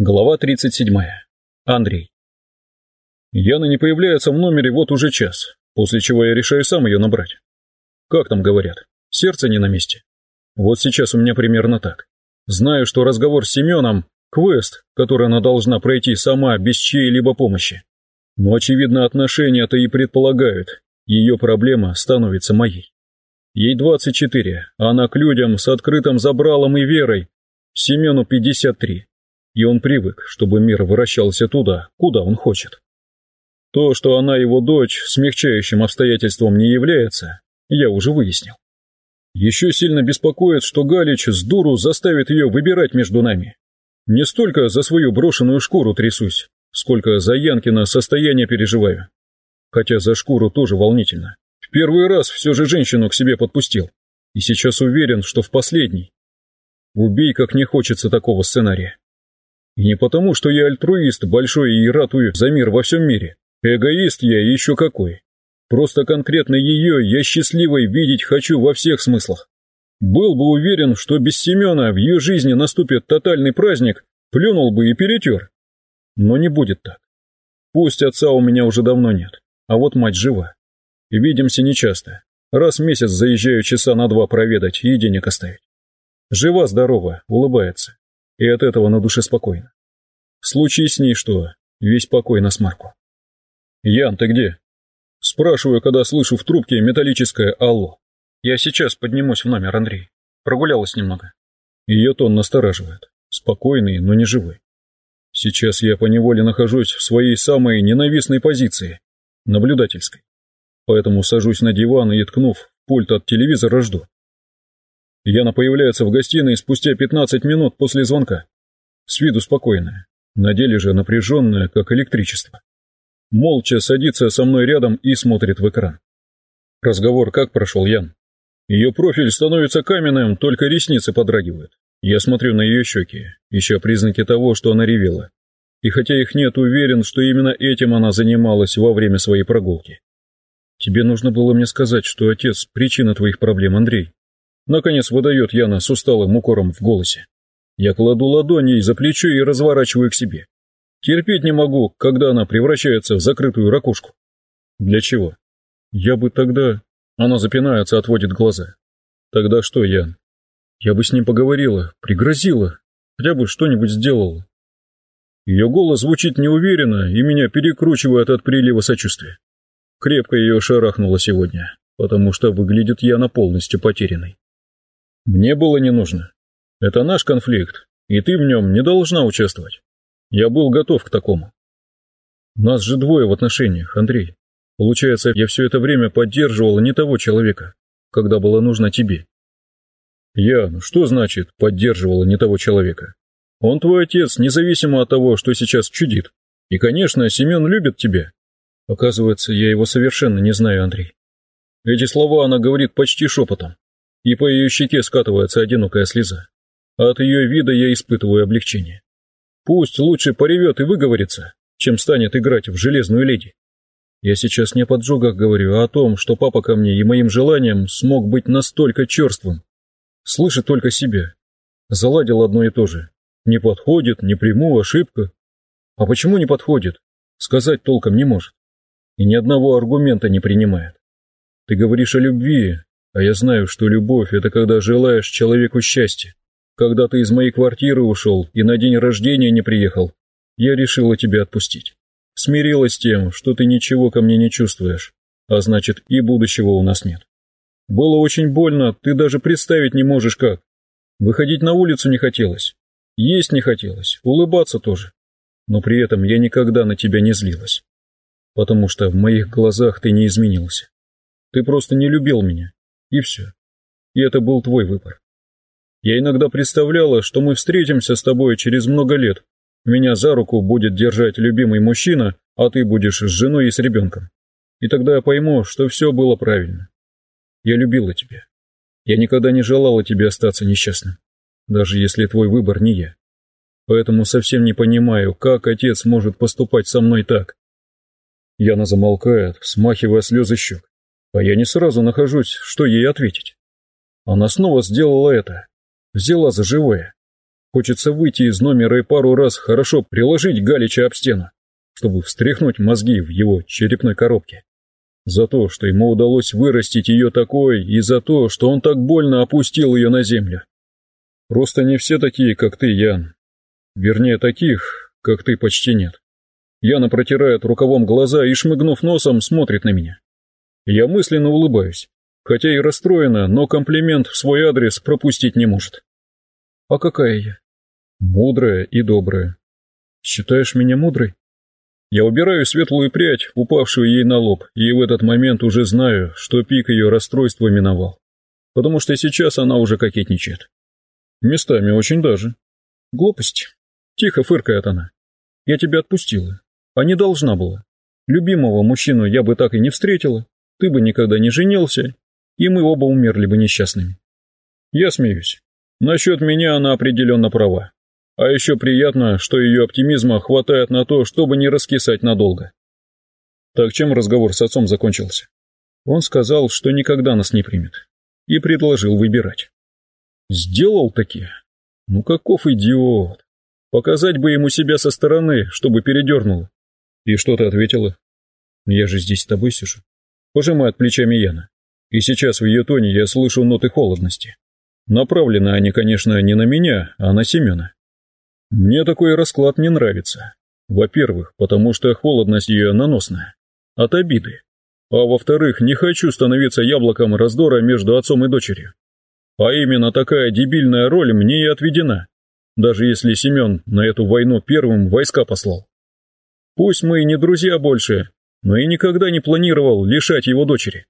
Глава 37. Андрей. Яна не появляется в номере вот уже час, после чего я решаю сам ее набрать. Как там говорят, сердце не на месте. Вот сейчас у меня примерно так. Знаю, что разговор с Семеном – квест, который она должна пройти сама, без чьей-либо помощи. Но, очевидно, отношения-то и предполагают, ее проблема становится моей. Ей 24, а она к людям с открытым забралом и верой. Семену 53 и он привык, чтобы мир вращался туда, куда он хочет. То, что она его дочь, смягчающим обстоятельством не является, я уже выяснил. Еще сильно беспокоит, что Галич с дуру заставит ее выбирать между нами. Не столько за свою брошенную шкуру трясусь, сколько за Янкина состояние переживаю. Хотя за шкуру тоже волнительно. В первый раз все же женщину к себе подпустил. И сейчас уверен, что в последний. Убей, как не хочется такого сценария. И не потому, что я альтруист большой и ратую за мир во всем мире. Эгоист я еще какой. Просто конкретно ее я счастливой видеть хочу во всех смыслах. Был бы уверен, что без Семена в ее жизни наступит тотальный праздник, плюнул бы и перетер. Но не будет так. Пусть отца у меня уже давно нет, а вот мать жива. Видимся нечасто. Раз в месяц заезжаю часа на два проведать и денег оставить. Жива-здорова, улыбается и от этого на душе спокойно. Случай с ней что, весь покой на смарку. «Ян, ты где?» Спрашиваю, когда слышу в трубке металлическое «Алло». «Я сейчас поднимусь в номер, Андрей. Прогулялась немного». Ее тон настораживает. Спокойный, но не живой. Сейчас я поневоле нахожусь в своей самой ненавистной позиции, наблюдательской. Поэтому сажусь на диван и, ткнув пульт от телевизора, жду. Яна появляется в гостиной спустя 15 минут после звонка. С виду спокойная, на деле же напряженная, как электричество. Молча садится со мной рядом и смотрит в экран. Разговор как прошел, Ян? Ее профиль становится каменным, только ресницы подрагивают. Я смотрю на ее щеки, ища признаки того, что она ревела. И хотя их нет, уверен, что именно этим она занималась во время своей прогулки. Тебе нужно было мне сказать, что отец – причина твоих проблем, Андрей. Наконец выдает Яна с усталым укором в голосе. Я кладу ладони ей за плечо и разворачиваю к себе. Терпеть не могу, когда она превращается в закрытую ракушку. Для чего? Я бы тогда... Она запинается, отводит глаза. Тогда что, Ян? Я бы с ним поговорила, пригрозила, хотя бы что-нибудь сделала. Ее голос звучит неуверенно и меня перекручивает от прилива сочувствия. Крепко ее шарахнуло сегодня, потому что выглядит Яна полностью потерянной. Мне было не нужно. Это наш конфликт, и ты в нем не должна участвовать. Я был готов к такому. Нас же двое в отношениях, Андрей. Получается, я все это время поддерживал не того человека, когда было нужно тебе. Я, ну что значит поддерживала не того человека? Он твой отец, независимо от того, что сейчас чудит. И, конечно, Семен любит тебя. Оказывается, я его совершенно не знаю, Андрей. Эти слова она говорит почти шепотом и по ее щеке скатывается одинокая слеза. От ее вида я испытываю облегчение. Пусть лучше поревет и выговорится, чем станет играть в железную леди. Я сейчас не о поджогах говорю, а о том, что папа ко мне и моим желаниям смог быть настолько черствым. Слышит только себя. Заладил одно и то же. Не подходит, не приму, ошибка. А почему не подходит? Сказать толком не может. И ни одного аргумента не принимает. Ты говоришь о любви, а я знаю, что любовь – это когда желаешь человеку счастья. Когда ты из моей квартиры ушел и на день рождения не приехал, я решила тебя отпустить. Смирилась с тем, что ты ничего ко мне не чувствуешь, а значит и будущего у нас нет. Было очень больно, ты даже представить не можешь как. Выходить на улицу не хотелось, есть не хотелось, улыбаться тоже. Но при этом я никогда на тебя не злилась, потому что в моих глазах ты не изменился. Ты просто не любил меня, и все. И это был твой выбор. Я иногда представляла, что мы встретимся с тобой через много лет. Меня за руку будет держать любимый мужчина, а ты будешь с женой и с ребенком. И тогда я пойму, что все было правильно. Я любила тебя. Я никогда не желала тебе остаться несчастным, даже если твой выбор не я. Поэтому совсем не понимаю, как отец может поступать со мной так. Яна замолкает, смахивая слезы щек. А я не сразу нахожусь, что ей ответить. Она снова сделала это. Взяла за живое. Хочется выйти из номера и пару раз хорошо приложить Галича об стену, чтобы встряхнуть мозги в его черепной коробке. За то, что ему удалось вырастить ее такой, и за то, что он так больно опустил ее на землю. Просто не все такие, как ты, Ян. Вернее, таких, как ты, почти нет. Яна протирает рукавом глаза и, шмыгнув носом, смотрит на меня. Я мысленно улыбаюсь, хотя и расстроена, но комплимент в свой адрес пропустить не может. А какая я? Мудрая и добрая. Считаешь меня мудрой? Я убираю светлую прядь, упавшую ей на лоб, и в этот момент уже знаю, что пик ее расстройства миновал. Потому что сейчас она уже кокетничает. Местами очень даже. Глупость. Тихо фыркает она. Я тебя отпустила. А не должна была. Любимого мужчину я бы так и не встретила, ты бы никогда не женился, и мы оба умерли бы несчастными. Я смеюсь. Насчет меня она определенно права. А еще приятно, что ее оптимизма хватает на то, чтобы не раскисать надолго. Так чем разговор с отцом закончился? Он сказал, что никогда нас не примет. И предложил выбирать. Сделал таки? Ну каков идиот. Показать бы ему себя со стороны, чтобы передернуло. И что ты ответила? Я же здесь с тобой сижу. Пожимает плечами Яна. И сейчас в ее тоне я слышу ноты холодности. Направлены они, конечно, не на меня, а на Семена. Мне такой расклад не нравится. Во-первых, потому что холодность ее наносная. От обиды. А во-вторых, не хочу становиться яблоком раздора между отцом и дочерью. А именно такая дебильная роль мне и отведена. Даже если Семен на эту войну первым войска послал. Пусть мы и не друзья больше, но и никогда не планировал лишать его дочери.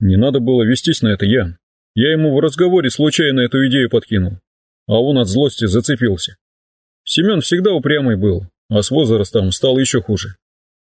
Не надо было вестись на это, Ян. Я ему в разговоре случайно эту идею подкинул, а он от злости зацепился. Семен всегда упрямый был, а с возрастом стал еще хуже.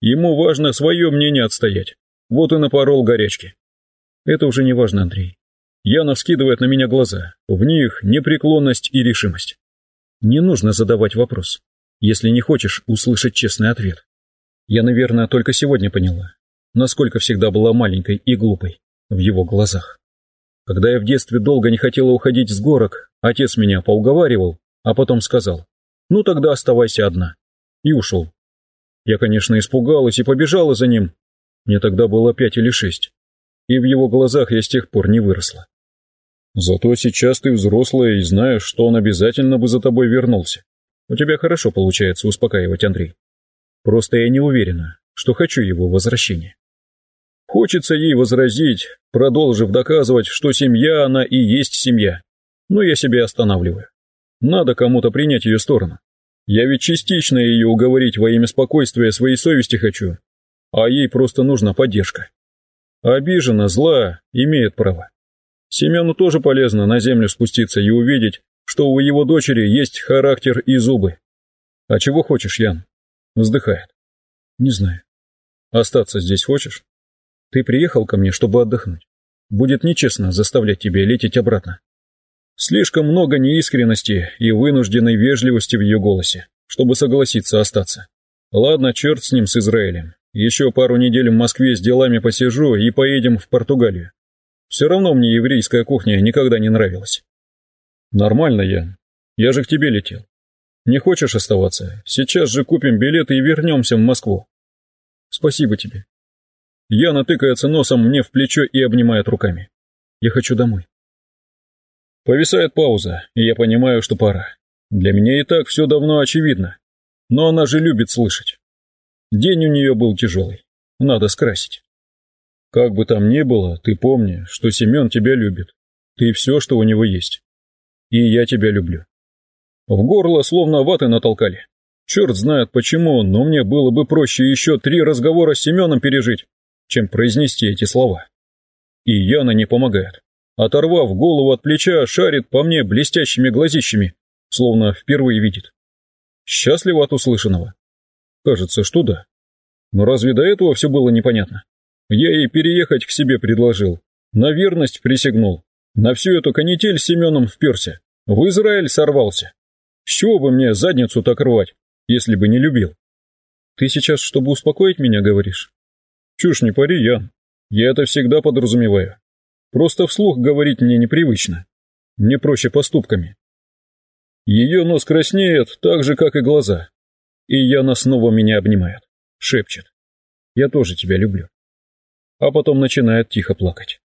Ему важно свое мнение отстоять, вот и напорол горячки. Это уже не важно, Андрей. Яна вскидывает на меня глаза, в них непреклонность и решимость. Не нужно задавать вопрос, если не хочешь услышать честный ответ. Я, наверное, только сегодня поняла, насколько всегда была маленькой и глупой в его глазах. Когда я в детстве долго не хотела уходить с горок, отец меня поуговаривал, а потом сказал, ну тогда оставайся одна. И ушел. Я, конечно, испугалась и побежала за ним. Мне тогда было пять или шесть. И в его глазах я с тех пор не выросла. Зато сейчас ты взрослая и знаешь, что он обязательно бы за тобой вернулся. У тебя хорошо получается успокаивать, Андрей. Просто я не уверена, что хочу его возвращения. Хочется ей возразить, продолжив доказывать, что семья она и есть семья. Но я себя останавливаю. Надо кому-то принять ее сторону. Я ведь частично ее уговорить во имя спокойствия своей совести хочу, а ей просто нужна поддержка. Обижена, зла, имеет право. Семену тоже полезно на землю спуститься и увидеть, что у его дочери есть характер и зубы. А чего хочешь, Ян? Вздыхает. Не знаю. Остаться здесь хочешь? Ты приехал ко мне, чтобы отдохнуть. Будет нечестно заставлять тебя лететь обратно. Слишком много неискренности и вынужденной вежливости в ее голосе, чтобы согласиться остаться. Ладно, черт с ним, с Израилем. Еще пару недель в Москве с делами посижу и поедем в Португалию. Все равно мне еврейская кухня никогда не нравилась. Нормально, я. Я же к тебе летел. Не хочешь оставаться? Сейчас же купим билеты и вернемся в Москву. Спасибо тебе. Яна тыкается носом мне в плечо и обнимает руками. Я хочу домой. Повисает пауза, и я понимаю, что пора. Для меня и так все давно очевидно. Но она же любит слышать. День у нее был тяжелый. Надо скрасить. Как бы там ни было, ты помни, что Семен тебя любит. Ты все, что у него есть. И я тебя люблю. В горло словно ваты натолкали. Черт знает почему, но мне было бы проще еще три разговора с Семеном пережить, чем произнести эти слова. И Яна не помогает. Оторвав голову от плеча, шарит по мне блестящими глазищами, словно впервые видит. Счастлива от услышанного? Кажется, что да. Но разве до этого все было непонятно? Я ей переехать к себе предложил, на верность присягнул, на всю эту канитель с Семеном вперся, в Израиль сорвался. С бы мне задницу так рвать, если бы не любил? Ты сейчас, чтобы успокоить меня, говоришь? Чушь не пари, Ян. Я это всегда подразумеваю. Просто вслух говорить мне непривычно. Мне проще поступками. Ее нос краснеет, так же, как и глаза. И Яна снова меня обнимает, шепчет. «Я тоже тебя люблю». А потом начинает тихо плакать.